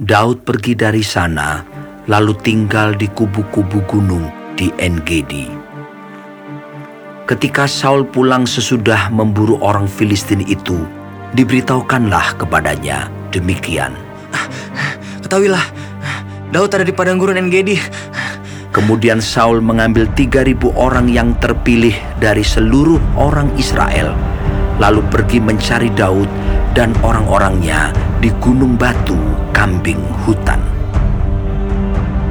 Daud pergi dari sana, lalu tinggal di kubu-kubu gunung di Engedi. Ketika Saul pulang sesudah memburu orang Filistin itu, diberitahukanlah kepadanya demikian. Ketahuilah, Daud ada di padang gurun Engedi. Kemudian Saul mengambil 3000 orang yang terpilih dari seluruh orang Israel, lalu pergi mencari Daud dan orang-orangnya di gunung batu kambing hutan.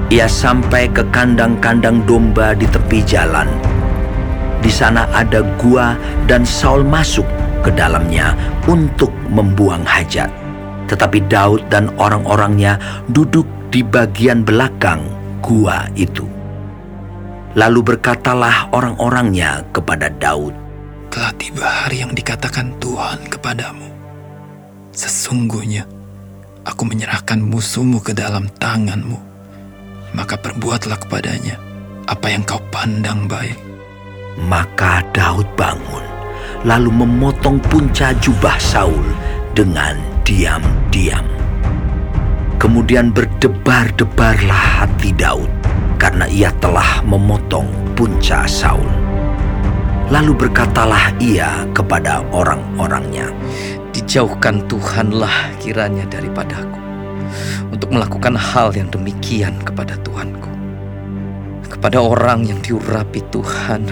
Ia sampai ke kandang-kandang domba di tepi jalan. Di sana ada gua dan Saul masuk ke dalamnya untuk membuang hajat. Tetapi Daud dan orang-orangnya duduk di bagian belakang gua itu. Lalu berkatalah orang-orangnya kepada Daud, Telah tiba hari yang dikatakan Tuhan kepadamu. Sesungguhnya, aku menyerahkan musuhmu ke dalam tanganmu. Maka perbuatlah kepadanya apa yang kau pandang baik. Maka Daud bangun, lalu memotong punca jubah Saul dengan diam-diam. Kemudian berdebar-debarlah hati Daud karena ia telah memotong punca Saul. Lalu berkatalah ia kepada orang-orangnya, Dijauhkan Tuhanlah kiranya daripadaku untuk melakukan hal yang demikian kepada Tuhanku. Kepada orang yang diurapi Tuhan,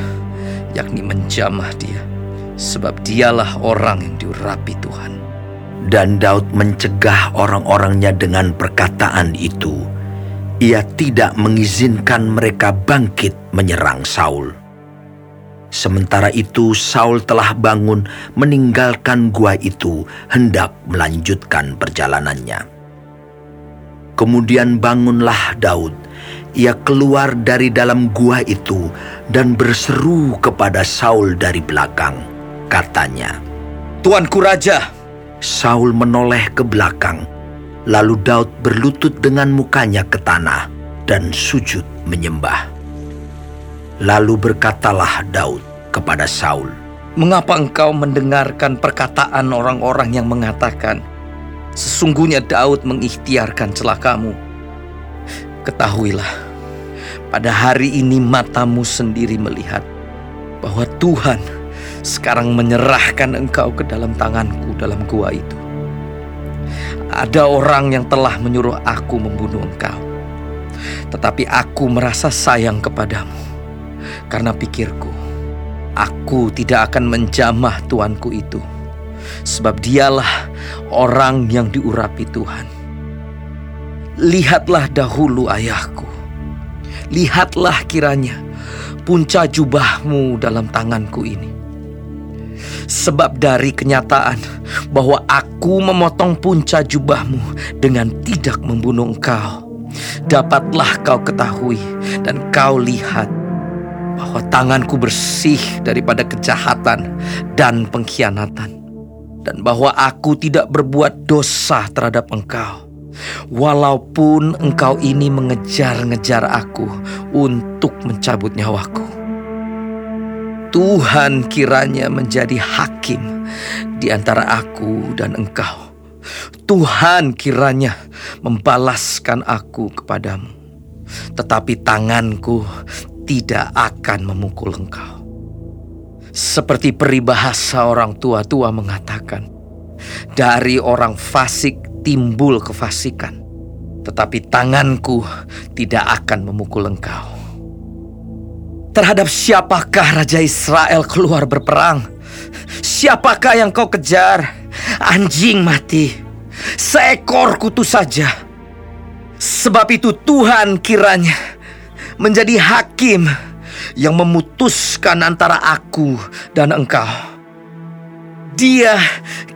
yakni menjamah dia, sebab dialah orang yang diurapi Tuhan. Dan Daud mencegah orang-orangnya dengan perkataan itu. Ia tidak mengizinkan mereka bangkit menyerang Saul. Sementara itu Saul telah bangun meninggalkan gua itu hendak melanjutkan perjalanannya. Kemudian bangunlah Daud. Ia keluar dari dalam gua itu dan berseru kepada Saul dari belakang. Katanya, Tuanku Raja, Saul menoleh ke belakang. Lalu Daud berlutut dengan mukanya ke tanah dan sujud menyembah. Lalu berkatalah Daud kepada Saul, Mengapa engkau mendengarkan perkataan orang-orang yang mengatakan, Sesungguhnya Daud mengikhtiarkan celakamu. Ketahuilah, pada hari ini matamu sendiri melihat bahwa Tuhan sekarang menyerahkan engkau ke dalam tanganku dalam gua itu. Ada orang yang telah menyuruh aku membunuh engkau. Tetapi aku merasa sayang kepadamu. Karena pikirku, aku tidak akan menjamah tuanku itu. Sebab dialah orang yang diurapi Tuhan. Lihatlah dahulu ayahku. Lihatlah kiranya punca jubahmu dalam tanganku ini. Sebab dari kenyataan bahwa aku memotong punca jubahmu dengan tidak membunuh engkau, dapatlah kau ketahui dan kau lihat bahwa tanganku bersih daripada kejahatan dan pengkhianatan, dan bahwa aku tidak berbuat dosa terhadap engkau. Walaupun engkau ini mengejar-ngejar aku untuk mencabut nyawaku. Tuhan kiranya menjadi hakim di antara aku dan engkau. Tuhan kiranya membalaskan aku kepadamu. Tetapi tanganku tidak akan memukul engkau. Seperti peribahasa orang tua-tua mengatakan, dari orang fasik timbul kefasikan, tetapi tanganku tidak akan memukul engkau. Terhadap siapakah Raja Israel keluar berperang? Siapakah yang kau kejar? Anjing mati, seekor kutu saja. Sebab itu Tuhan kiranya menjadi hakim yang memutuskan antara aku dan engkau. Dia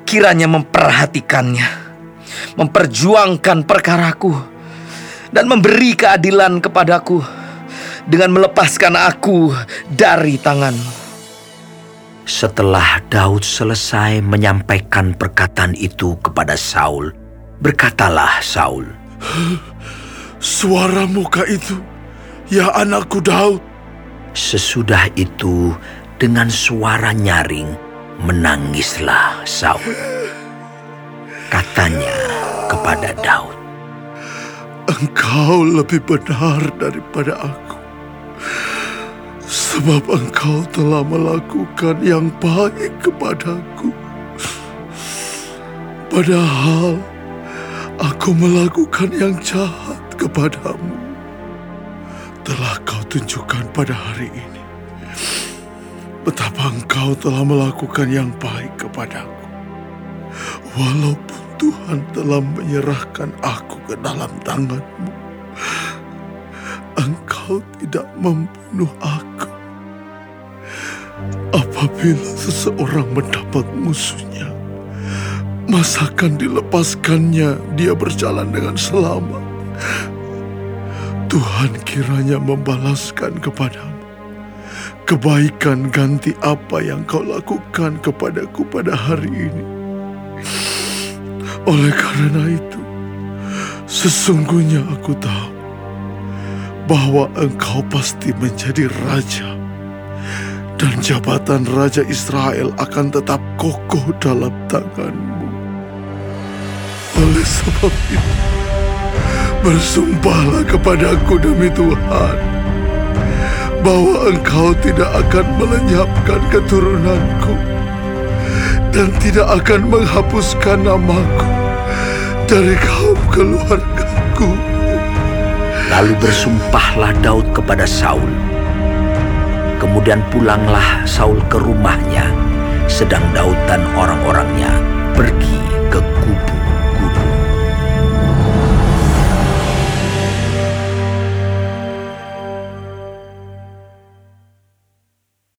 kiranya memperhatikannya, memperjuangkan perkaraku, dan memberi keadilan kepadaku dengan melepaskan aku dari tanganmu. Setelah Daud selesai menyampaikan perkataan itu kepada Saul, berkatalah Saul, Suara muka itu, ya anakku Daud. Sesudah itu, dengan suara nyaring, menangislah Saul. Katanya kepada Daud, engkau lebih benar daripada aku. Sebab engkau telah melakukan yang baik kepadaku. Padahal aku melakukan yang jahat kepadamu. Tunjukkan pada hari ini betapa engkau telah melakukan yang baik kepadaku. Walaupun Tuhan telah menyerahkan aku ke dalam tanganmu, engkau tidak membunuh aku. Apabila seseorang mendapat musuhnya, masakan dilepaskannya dia berjalan dengan selamat. Tuhan kiranya membalaskan kepadamu kebaikan ganti apa yang kau lakukan kepadaku pada hari ini. Oleh karena itu, sesungguhnya aku tahu bahwa engkau pasti menjadi raja dan jabatan raja Israel akan tetap kokoh dalam tanganmu. Oleh sebab itu, bersumpahlah kepadaku demi Tuhan bahwa engkau tidak akan melenyapkan keturunanku dan tidak akan menghapuskan namaku dari kaum keluargaku. Lalu bersumpahlah Daud kepada Saul. Kemudian pulanglah Saul ke rumahnya, sedang Daud dan orang-orangnya pergi